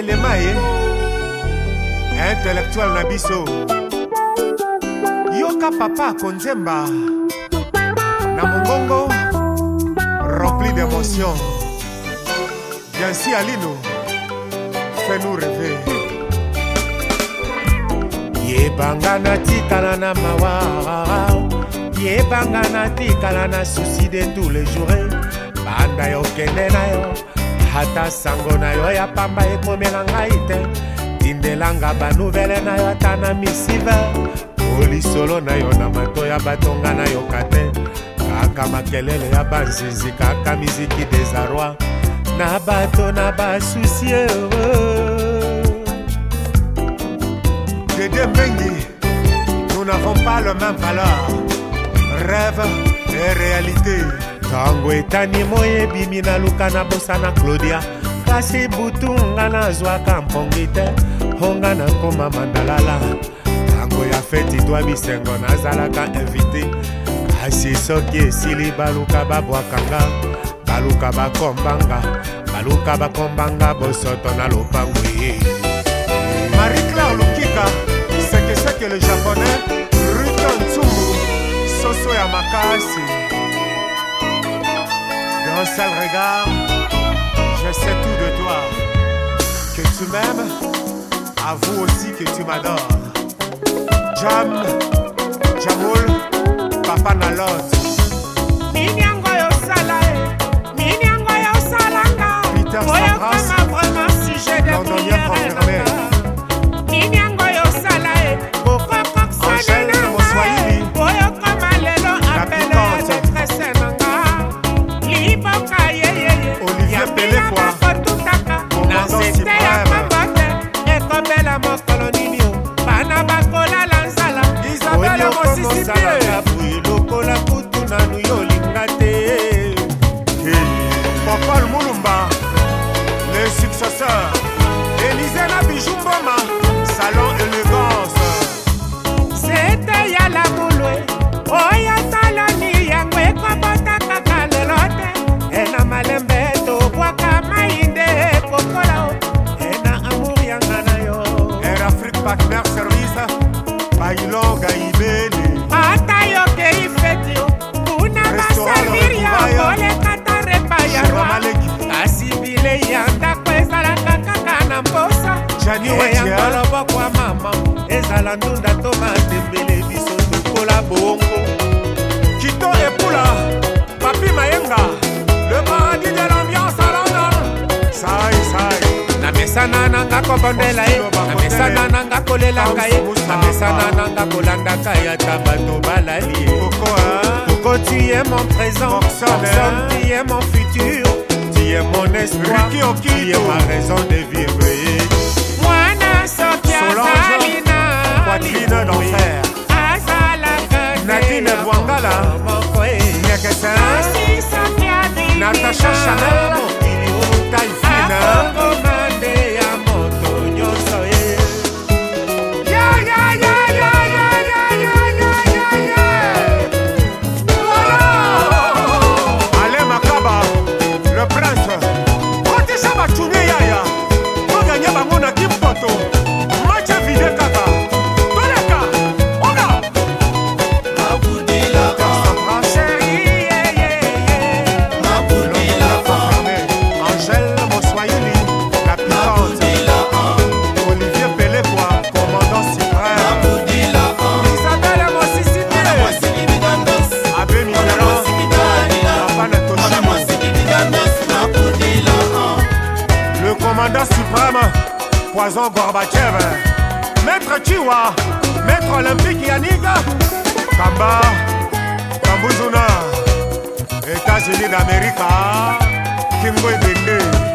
elema ye intellectuel na biso yoka papa akonzemba na mongongo rempli d'émotion biansi alino fais-nous rêver yebanga natikala na mawa yebanga natikala na suicide tous les jours banda yokende na yo ata sango na yo ya pamba ekomela ngai te tindelanga banuvele na yo ata na misive olisolo na yo na mato ya batonga nayoka te kaka makelele ya banzinzi kaka miziki desaroi na bato na basusie oh. dede mbengi nous n'avons pas le même valeur rêve et réalité ntango etani moi ebimi naluka nabosana claudia kasi butu nga nazwaka mpongi te honga nakoma mandalala ntango ya feti twa bisengo nazalaka invite kasi soki esili baluka babwakanga baluka bakombanga baluka bakombanga bosoto na lopango ye marie claire lukika sekeseke le japonais ruto nsumbu soso ya makasi un seul regard, je sais tout de toi. Que tu m'aimes, avoue aussi que tu m'adores. Jam, Jamoul, Papa Nalot. janiwe ya koloboko ya mama ezala ndunda to matembele biso tokola bongo kito epula papi mayenga le paradis de l'ambiance alanda sai sai namesana nanga kobondela ye namesana nanga kolelaka ye namesana nanga kolandaka ye ata bato balali ye toko tu es mon présent tu es mon futur tu es mon espoir tu es ma raison de vie président Gorbatchev, Maître Chiwa, Maître Olympique Yannick, Kamba, Kambouzuna, États-Unis d'Amérique, Kimbo Bende.